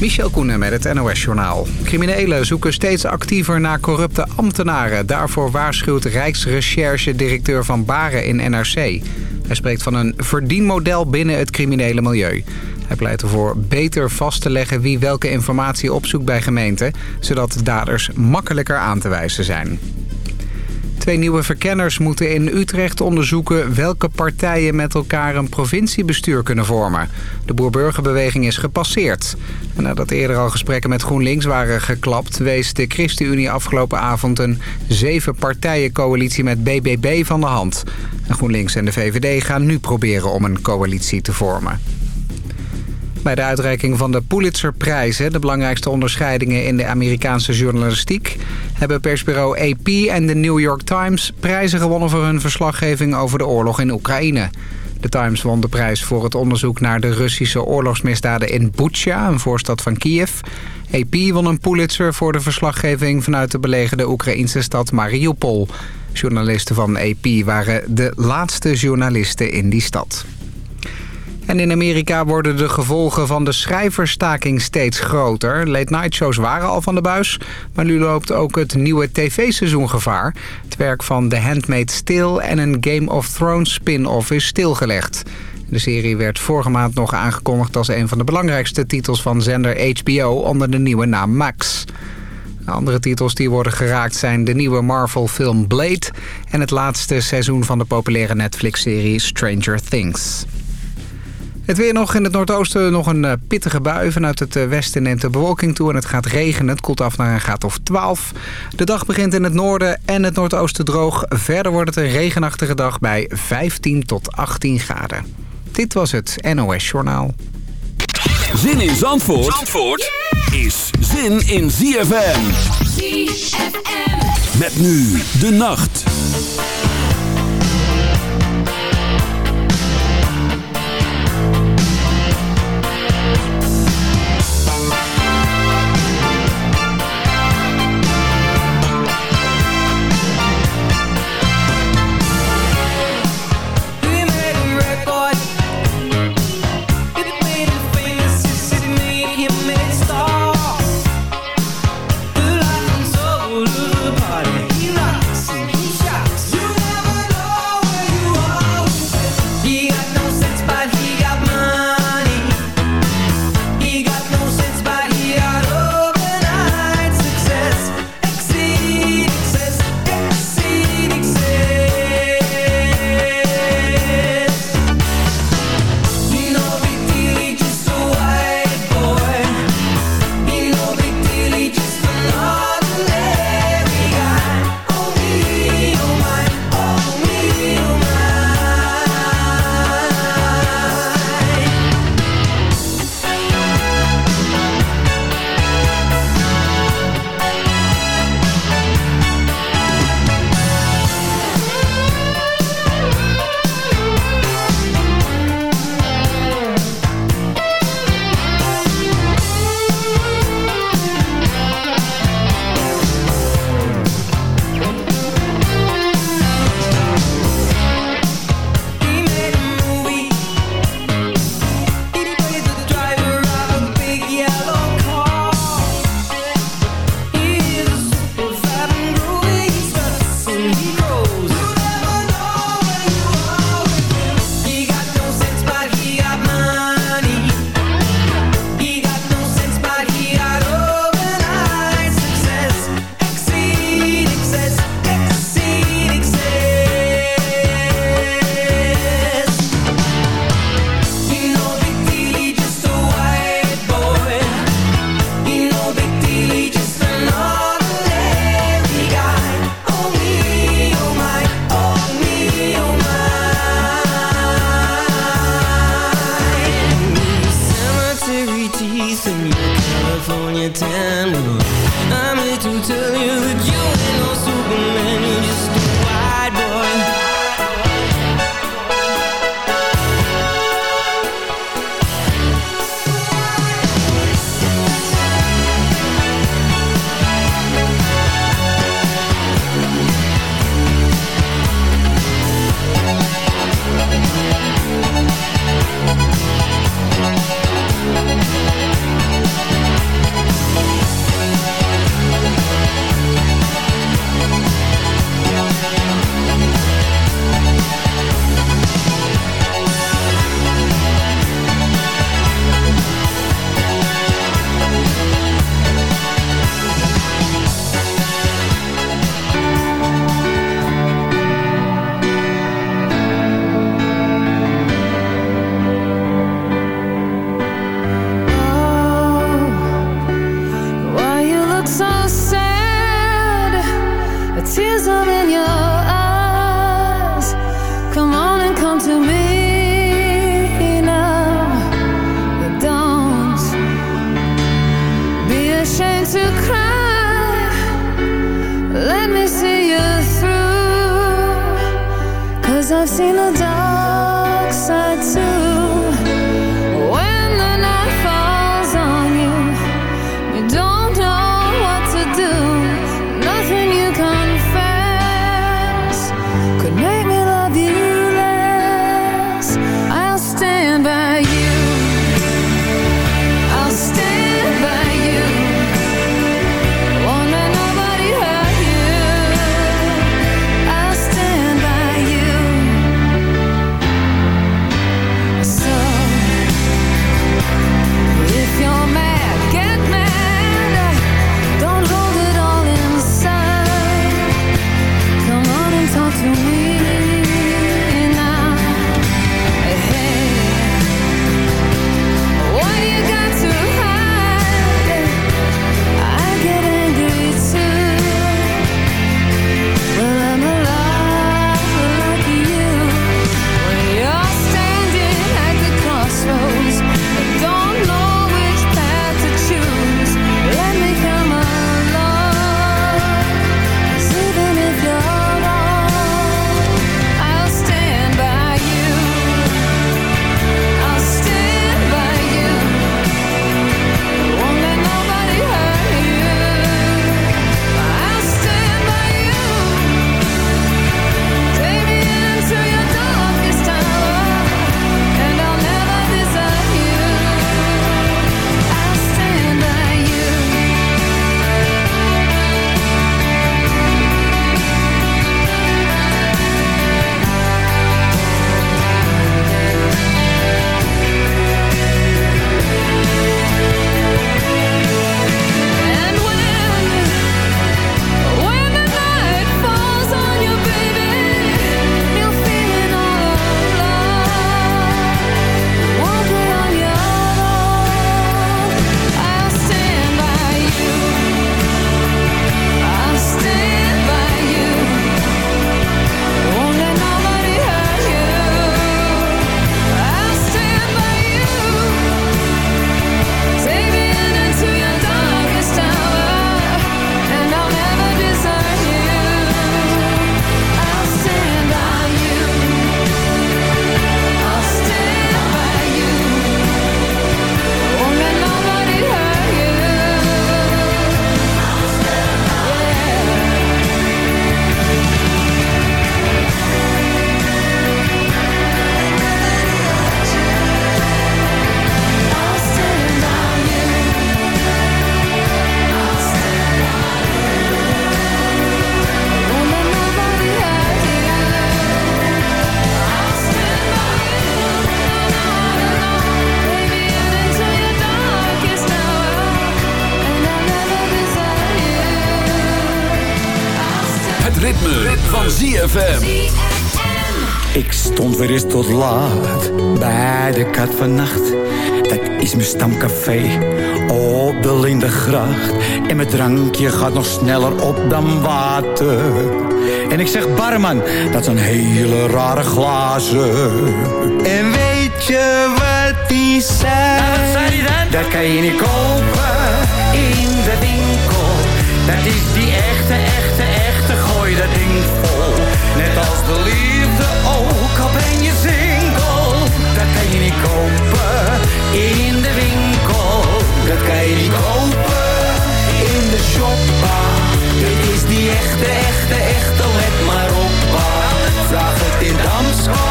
Michel Koenen met het NOS-journaal. Criminelen zoeken steeds actiever naar corrupte ambtenaren. Daarvoor waarschuwt Rijksrecherche-directeur Van Baren in NRC. Hij spreekt van een verdienmodel binnen het criminele milieu. Hij pleit ervoor beter vast te leggen wie welke informatie opzoekt bij gemeenten... zodat daders makkelijker aan te wijzen zijn. Twee nieuwe verkenners moeten in Utrecht onderzoeken welke partijen met elkaar een provinciebestuur kunnen vormen. De Boerburgerbeweging is gepasseerd. En nadat eerder al gesprekken met GroenLinks waren geklapt... wees de ChristenUnie afgelopen avond een zeven met BBB van de hand. En GroenLinks en de VVD gaan nu proberen om een coalitie te vormen. Bij de uitreiking van de Pulitzerprijzen, de belangrijkste onderscheidingen in de Amerikaanse journalistiek, hebben persbureau AP en de New York Times prijzen gewonnen voor hun verslaggeving over de oorlog in Oekraïne. De Times won de prijs voor het onderzoek naar de Russische oorlogsmisdaden in Butsja, een voorstad van Kiev. AP won een Pulitzer voor de verslaggeving vanuit de belegerde Oekraïnse stad Mariupol. Journalisten van AP waren de laatste journalisten in die stad. En in Amerika worden de gevolgen van de schrijverstaking steeds groter. Late night shows waren al van de buis, maar nu loopt ook het nieuwe tv-seizoen gevaar. Het werk van The Handmaid's Tale en een Game of Thrones spin-off is stilgelegd. De serie werd vorige maand nog aangekondigd als een van de belangrijkste titels van zender HBO onder de nieuwe naam Max. andere titels die worden geraakt zijn de nieuwe Marvel-film Blade... en het laatste seizoen van de populaire Netflix-serie Stranger Things. Het weer nog in het noordoosten nog een eh, pittige bui. Vanuit het eh, westen neemt de bewolking toe en het gaat regenen. Het koelt af naar een graad of 12. De dag begint in het noorden en het noordoosten droog. Verder wordt het een regenachtige dag bij 15 tot 18 graden. Dit was het NOS Journaal. Zin in Zandvoort, Zandvoort is zin in ZFM. ZFM. Met nu de nacht. Eens tot laat bij de kat vannacht. Dat is mijn stamcafé op de Lindegracht. En mijn drankje gaat nog sneller op dan water. En ik zeg barman, dat zijn hele rare glazen. En weet je wat die zei? Nou, wat zei die dan? Dat kan je niet kopen in de winkel. Dat is die echte, echte, echte, gooi dat ding vol. Net als de liefde Dat kan je niet kopen in de shoppa. Dit is die echte, echte, echte, let maar op. pa. Vraag het in Damsko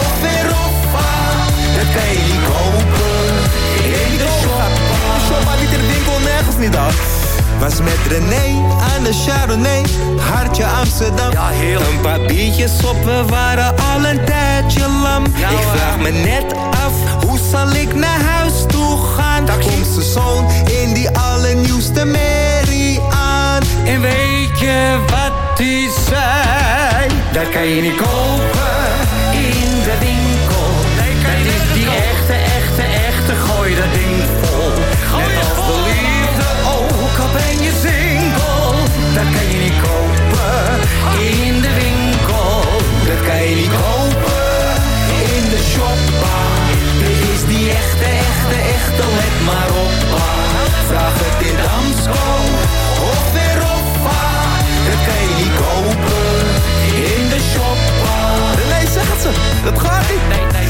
of in Roffa. Dat kan je niet kopen in de shoppa. Shoppa niet in de winkel, nergens niet af. Was met René aan de Chardonnay, hartje Amsterdam. Ja, heel. Een paar biertjes op, we waren al een tijdje lam. Ja, ik vraag me net af, zal ik naar huis toe gaan? Daar komt zijn zoon in die allernieuwste merrie aan. En weet je wat die zei? Dat kan je niet kopen in de winkel. dat is die echte, echte, echte, gooi dat ding vol. Net als de liefde ook, al ben je single. Dat kan je niet kopen in de winkel. Stel het maar op, pa. Vraag het in Damsko of Europa. Het kan je niet kopen in de shop, pa. Nee, zegt ze, dat gaat niet. Nee, nee.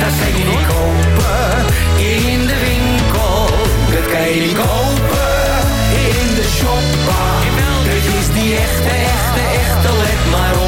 Dat kan je niet kopen in de winkel. Dat kan je niet kopen in de shoppa. Dat is die echte, echte, echte. Let maar op,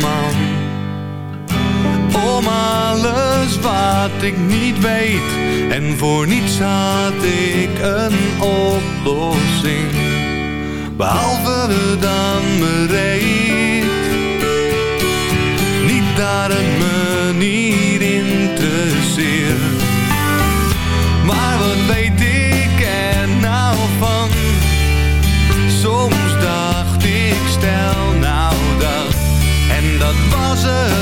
man. Om alles wat ik niet weet en voor niets had ik een oplossing. Behalve dan bereid, niet daar een manier zeer, Maar wat weet ik er nou van? Soms dacht ik stel onze